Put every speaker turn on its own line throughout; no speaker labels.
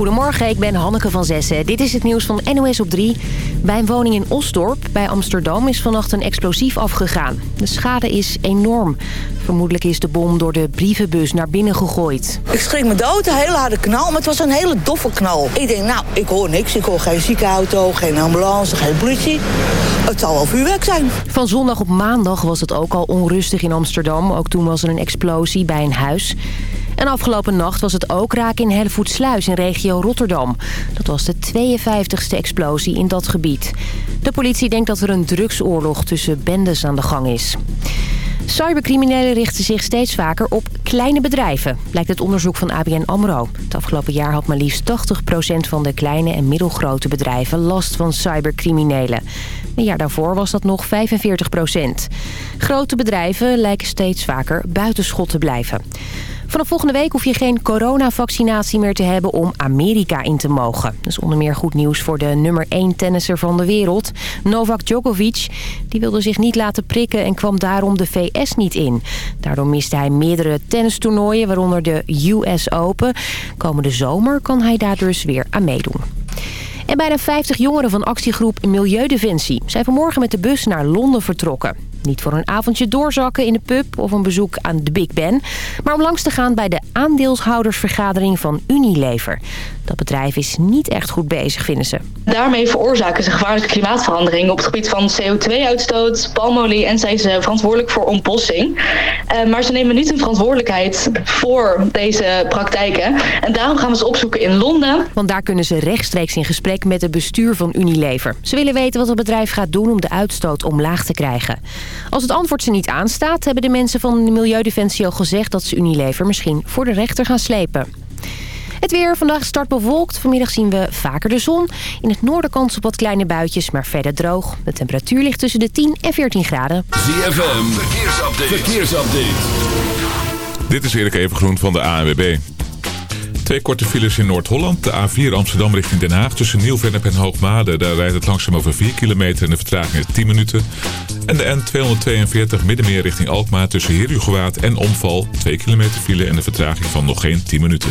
Goedemorgen, ik ben Hanneke van Zessen. Dit is het nieuws van NOS op 3. Bij een woning in Osdorp bij Amsterdam is vannacht een explosief afgegaan. De schade is enorm. Vermoedelijk is de bom door de brievenbus naar binnen gegooid.
Ik schrik me dood, een hele harde knal, maar het was een hele doffe knal. Ik denk, nou, ik hoor niks. Ik hoor geen ziekenauto, geen ambulance, geen politie. Het zal wel vuurwerk zijn.
Van zondag op maandag was het ook al onrustig in Amsterdam. Ook toen was er een explosie bij een huis. En afgelopen nacht was het ook raak in Hellevoetsluis in regio Rotterdam. Dat was de 52e explosie in dat gebied. De politie denkt dat er een drugsoorlog tussen bendes aan de gang is. Cybercriminelen richten zich steeds vaker op kleine bedrijven, blijkt het onderzoek van ABN AMRO. Het afgelopen jaar had maar liefst 80% van de kleine en middelgrote bedrijven last van cybercriminelen. Een jaar daarvoor was dat nog 45%. Grote bedrijven lijken steeds vaker buitenschot te blijven. Vanaf volgende week hoef je geen coronavaccinatie meer te hebben om Amerika in te mogen. Dat is onder meer goed nieuws voor de nummer 1 tennisser van de wereld, Novak Djokovic. Die wilde zich niet laten prikken en kwam daarom de VS niet in. Daardoor miste hij meerdere tennistoernooien, waaronder de US Open. Komende zomer kan hij daar dus weer aan meedoen. En bijna 50 jongeren van actiegroep Milieudefensie zijn vanmorgen met de bus naar Londen vertrokken. Niet voor een avondje doorzakken in de pub of een bezoek aan de Big Ben... maar om langs te gaan bij de aandeelshoudersvergadering van Unilever. Dat bedrijf is niet echt goed bezig, vinden ze.
Daarmee veroorzaken ze gevaarlijke klimaatverandering op het gebied van CO2-uitstoot, palmolie en zijn ze verantwoordelijk voor ontbossing. Uh, maar ze nemen niet hun verantwoordelijkheid voor deze praktijken. En daarom gaan we ze opzoeken in Londen.
Want daar kunnen ze rechtstreeks in gesprek met het bestuur van Unilever. Ze willen weten wat het bedrijf gaat doen om de uitstoot omlaag te krijgen. Als het antwoord ze niet aanstaat, hebben de mensen van de Milieudefensie al gezegd dat ze Unilever misschien voor de rechter gaan slepen. Het weer. Vandaag start bewolkt. Vanmiddag zien we vaker de zon. In het noorden kans op wat kleine buitjes, maar verder droog. De temperatuur ligt tussen de 10 en 14 graden.
ZFM. Verkeersupdate. Verkeersupdate. Dit is Erik Evengroen van de ANWB. Twee korte files in Noord-Holland. De A4 Amsterdam richting Den Haag. Tussen Nieuw-Vennep en Hoogmade. Daar rijdt het langzaam over 4 kilometer en de vertraging is 10 minuten. En de N242 Middenmeer richting Alkmaar. Tussen Heerhugowaard en Omval. 2 kilometer file en de vertraging van nog geen 10 minuten.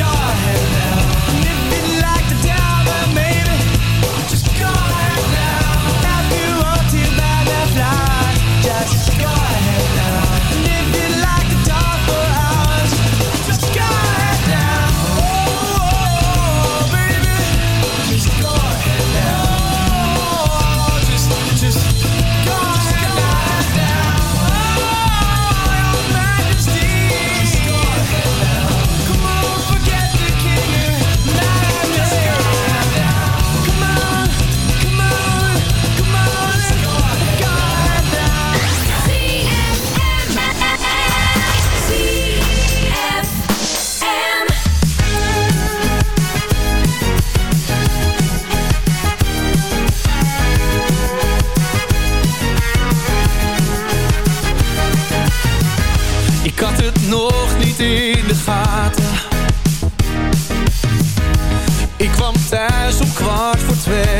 God.
Ik kwam thuis om kwart voor twee.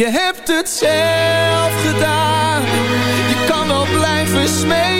Je hebt het zelf gedaan. Je kan wel blijven smeden.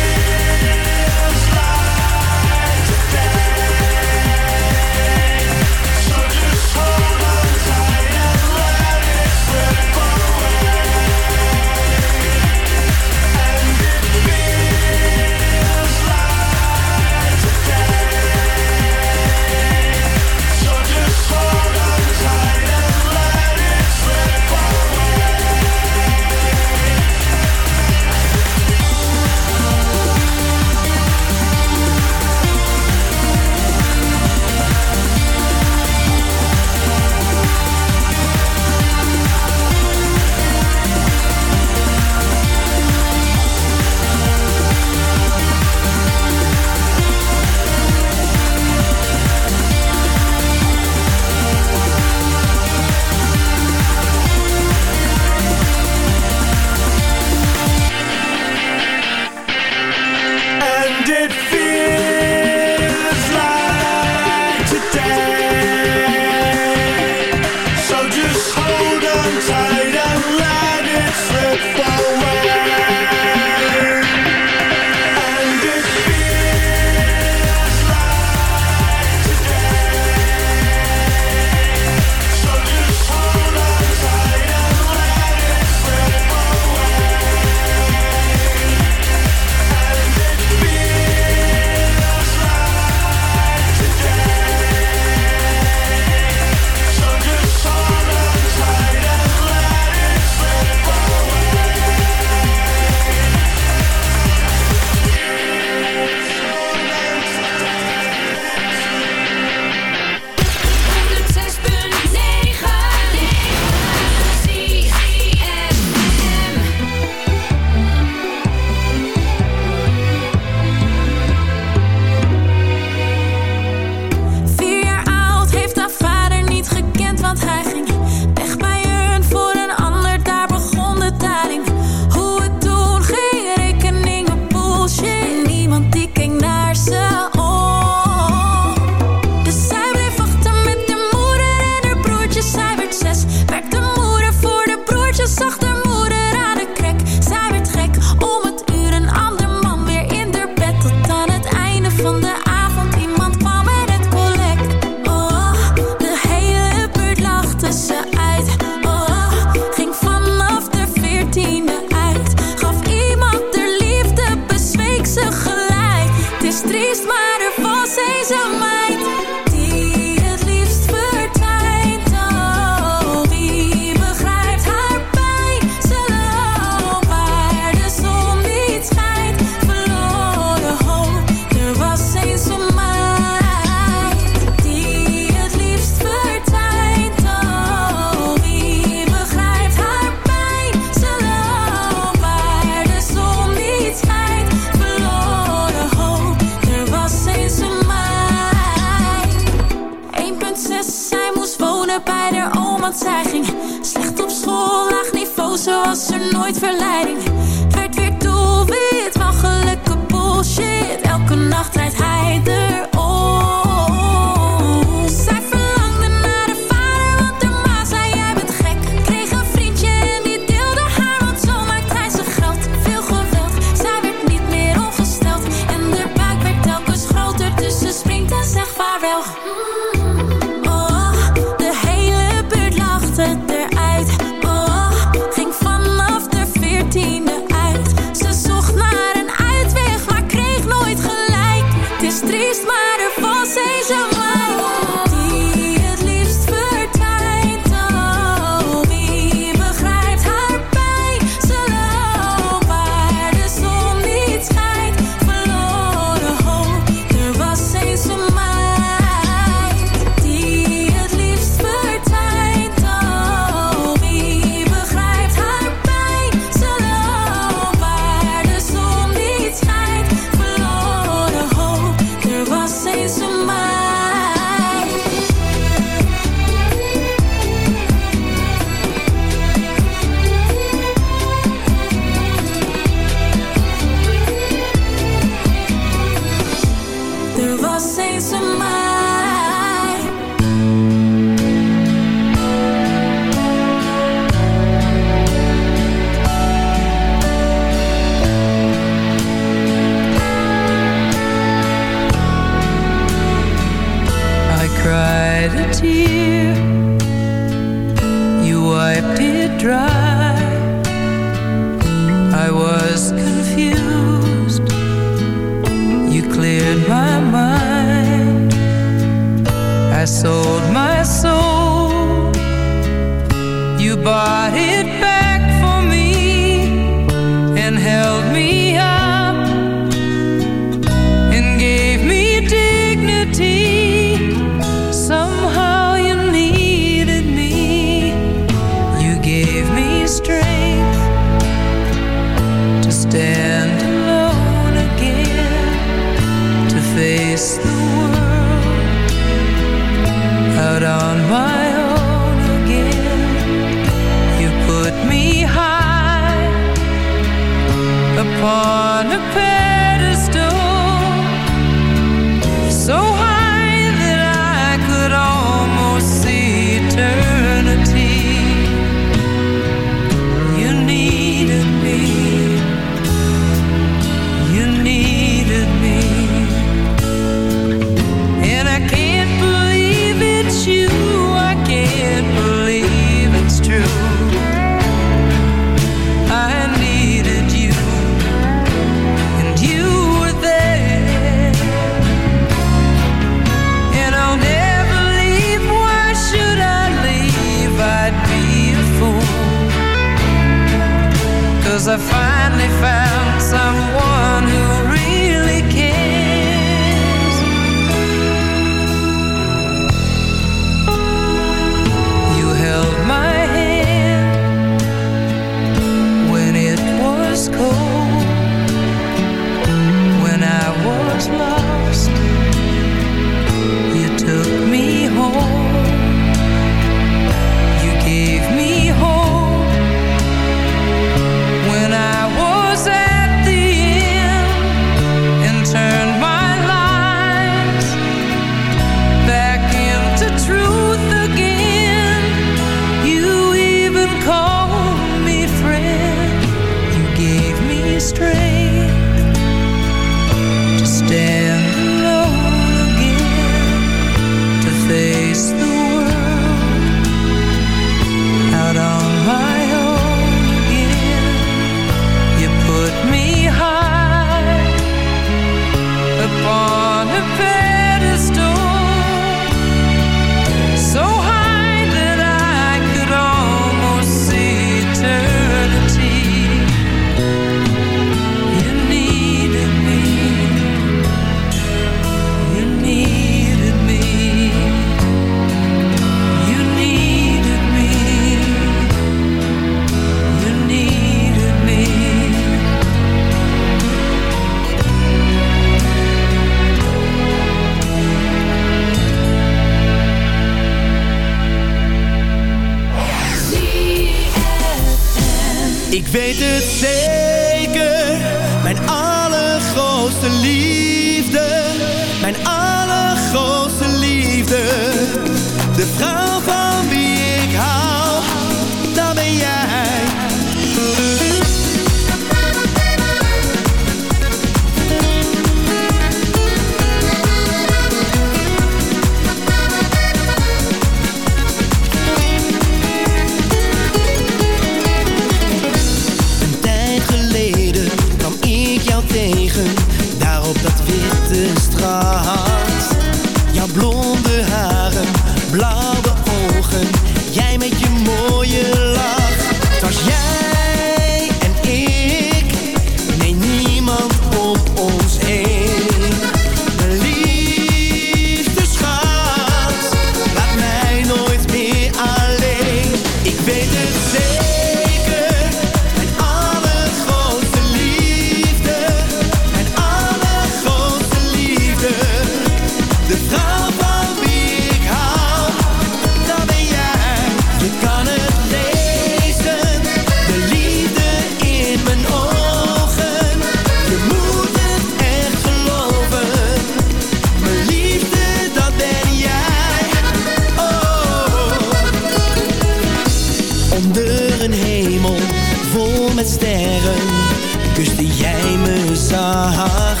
kuste jij me
zacht.